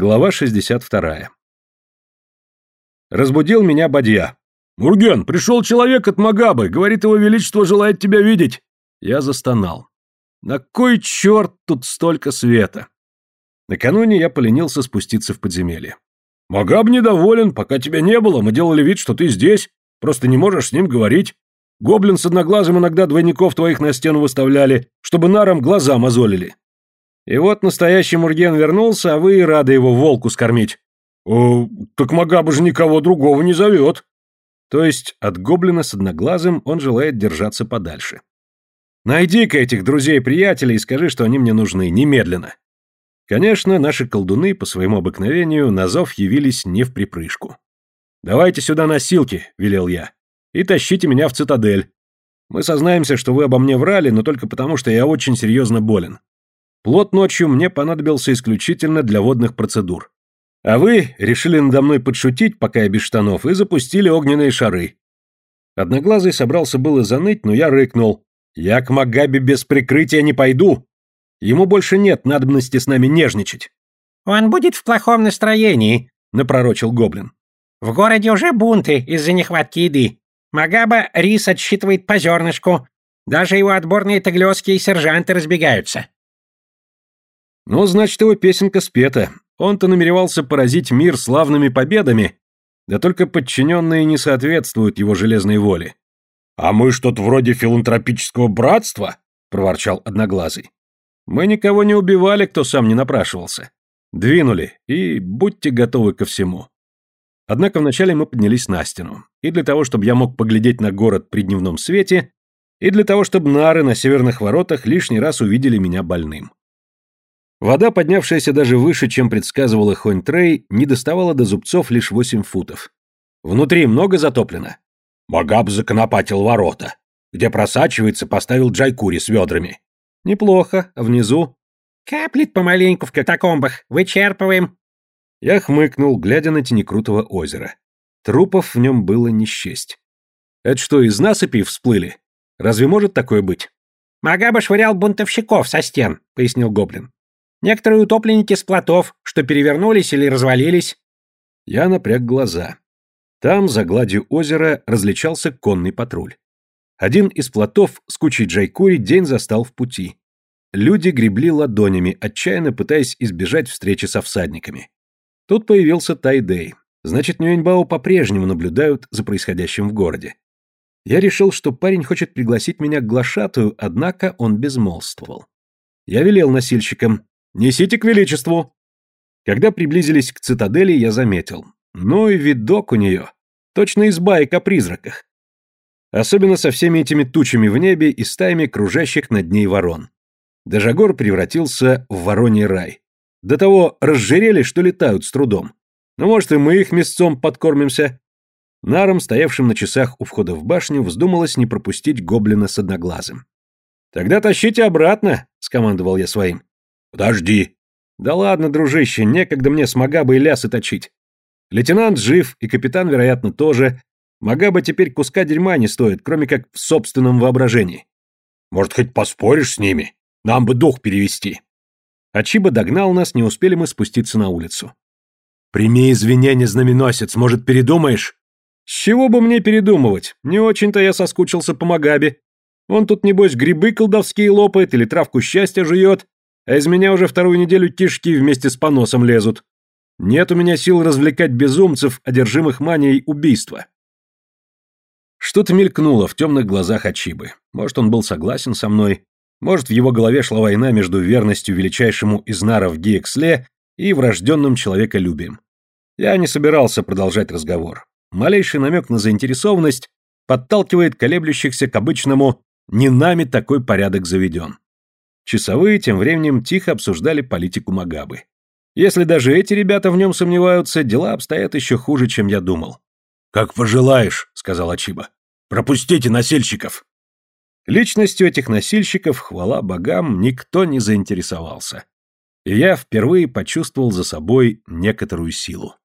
Глава 62. Разбудил меня Бадья. «Мурген, пришел человек от Магабы, говорит, его величество желает тебя видеть». Я застонал. На кой черт тут столько света? Накануне я поленился спуститься в подземелье. «Магаб недоволен, пока тебя не было, мы делали вид, что ты здесь, просто не можешь с ним говорить. Гоблин с одноглазым иногда двойников твоих на стену выставляли, чтобы нарам глаза мозолили. И вот настоящий Мурген вернулся, а вы и рады его волку скормить. О, так Магаба же никого другого не зовет. То есть от гоблина с одноглазым он желает держаться подальше. Найди-ка этих друзей-приятелей и скажи, что они мне нужны, немедленно. Конечно, наши колдуны по своему обыкновению на зов явились не в припрыжку. «Давайте сюда носилки», — велел я, — «и тащите меня в цитадель. Мы сознаемся, что вы обо мне врали, но только потому, что я очень серьезно болен. Плод ночью мне понадобился исключительно для водных процедур. А вы решили надо мной подшутить, пока я без штанов, и запустили огненные шары. Одноглазый собрался было заныть, но я рыкнул. Я к Магаби без прикрытия не пойду. Ему больше нет надобности с нами нежничать. Он будет в плохом настроении, напророчил гоблин. В городе уже бунты из-за нехватки еды. Магаба рис отсчитывает по зернышку. Даже его отборные таглёские сержанты разбегаются. Ну, значит, его песенка спета. Он-то намеревался поразить мир славными победами, да только подчиненные не соответствуют его железной воле. «А мы что-то вроде филантропического братства?» — проворчал Одноглазый. «Мы никого не убивали, кто сам не напрашивался. Двинули, и будьте готовы ко всему». Однако вначале мы поднялись на стену, и для того, чтобы я мог поглядеть на город при дневном свете, и для того, чтобы нары на северных воротах лишний раз увидели меня больным. Вода, поднявшаяся даже выше, чем предсказывала Хонь Трей, не доставала до зубцов лишь восемь футов. Внутри много затоплено. Магаб законопатил ворота. Где просачивается, поставил джайкури с ведрами. Неплохо, а внизу? Каплет помаленьку в катакомбах, вычерпываем. Я хмыкнул, глядя на тенекрутого озера. Трупов в нем было не счесть. Это что, из насыпи всплыли? Разве может такое быть? Магаба швырял бунтовщиков со стен, пояснил гоблин. Некоторые утопленники с плотов, что перевернулись или развалились. Я напряг глаза. Там, за гладью озера, различался конный патруль. Один из плотов с кучей джайкури день застал в пути. Люди гребли ладонями, отчаянно пытаясь избежать встречи со всадниками. Тут появился Тайдей. Значит, Нюэньбао по-прежнему наблюдают за происходящим в городе. Я решил, что парень хочет пригласить меня к глашатую, однако он безмолвствовал. Я велел носильщикам Несите к величеству!» Когда приблизились к цитадели, я заметил. Ну и видок у нее. Точно из баек о призраках. Особенно со всеми этими тучами в небе и стаями кружащих над ней ворон. Дежагор превратился в вороний рай. До того разжирели, что летают с трудом. Ну, может, и мы их мясцом подкормимся. Наром, стоявшим на часах у входа в башню, вздумалось не пропустить гоблина с одноглазым. «Тогда тащите обратно», — скомандовал я своим. «Подожди». «Да ладно, дружище, некогда мне с Магабой лясы точить. Лейтенант жив, и капитан, вероятно, тоже. Магаба теперь куска дерьма не стоит, кроме как в собственном воображении. Может, хоть поспоришь с ними? Нам бы дух перевести». Ачиба догнал нас, не успели мы спуститься на улицу. «Прими извинения, знаменосец, может, передумаешь?» «С чего бы мне передумывать? Не очень-то я соскучился по Магабе. Он тут, небось, грибы колдовские лопает или травку счастья жует, а из меня уже вторую неделю тишки вместе с поносом лезут. Нет у меня сил развлекать безумцев, одержимых манией убийства. Что-то мелькнуло в темных глазах Ачибы. Может, он был согласен со мной, может, в его голове шла война между верностью величайшему из наров Гиексле и врожденным человеколюбием. Я не собирался продолжать разговор. Малейший намек на заинтересованность подталкивает колеблющихся к обычному «не нами такой порядок заведен». Часовые тем временем тихо обсуждали политику Магабы. Если даже эти ребята в нем сомневаются, дела обстоят еще хуже, чем я думал. «Как пожелаешь», — сказал Ачиба. «Пропустите носильщиков». Личностью этих носильщиков, хвала богам, никто не заинтересовался. И я впервые почувствовал за собой некоторую силу.